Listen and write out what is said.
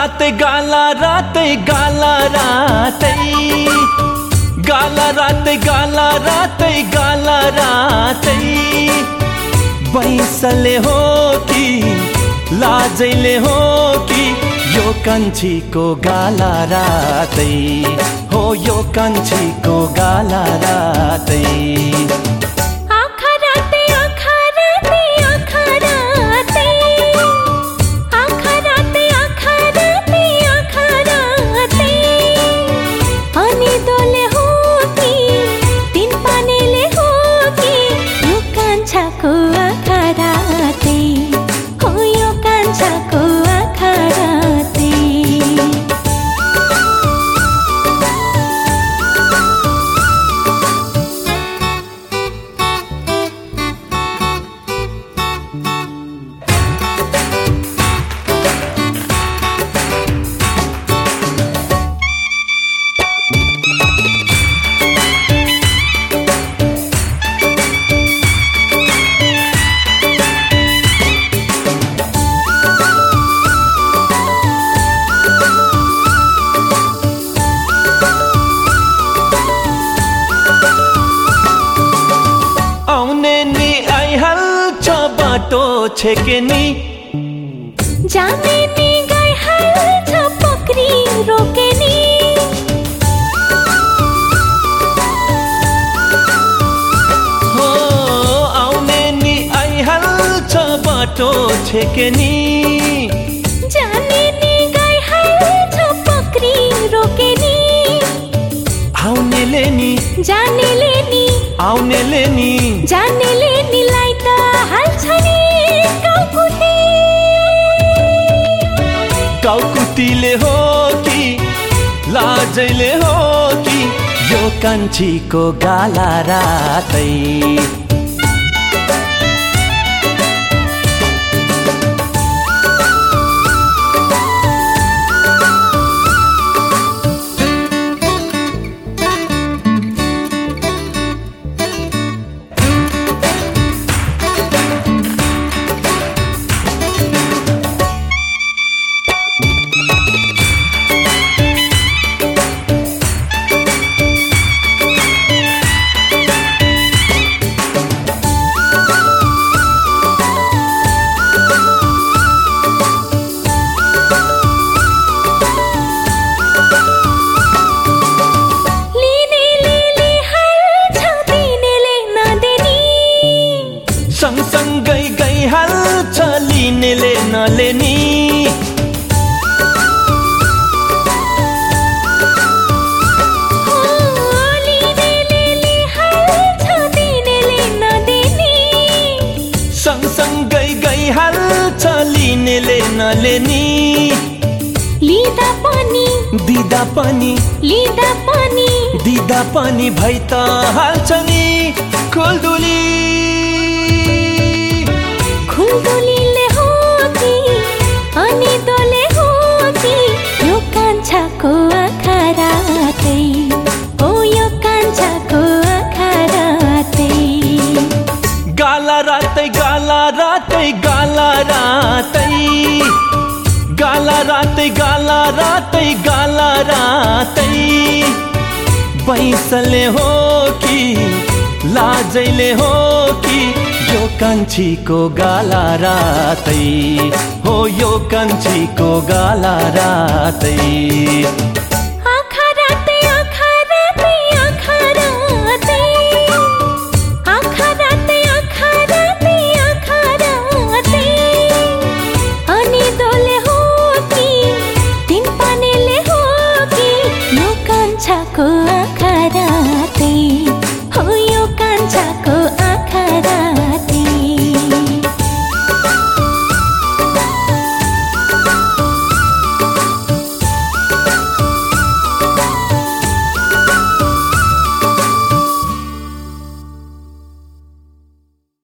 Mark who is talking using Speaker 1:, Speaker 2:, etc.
Speaker 1: रातै गाला रातै गाला रातै। गाला रातै गाला रातै गाला रातै। बैसले हो कि लाजैले हो कि यो कान्छीको गाला रातै। हो यो कान्छीको गाला रातै। बाटो छेके नि?
Speaker 2: जाने नि गइहाल्छ पक्री रोके नि।
Speaker 1: हो आउने नि आइहाल्छ बाटो छेके नि?
Speaker 2: जाने नि गइहाल्छ पक्री रोके नि।
Speaker 1: आउनेले नि।
Speaker 2: जानेले नि।
Speaker 1: आउनेले नि।
Speaker 2: जानेले
Speaker 1: लाजैले हो कि यो कान्छीको गाला रातै। लिनेले नलेनी
Speaker 2: लिँदा पनि।
Speaker 1: दिदा पनि।
Speaker 2: लिँदा पनि।
Speaker 1: दिदा पनि भइ त हाल्छ नि खुल्दुली।
Speaker 2: खुल्दुलीले हो कि अनि दोले हो कि यो कान्छाको आँखा रातै। हो यो कान्छाको आँखा रातै।
Speaker 1: गाला रातै गाला रातै गाला रातै गाला रातै गाला रातै गाला रातै। बैसले हो कि लाजैले हो कि यो कान्छीको गाला रातै। हो यो कान्छीको गाला रातै।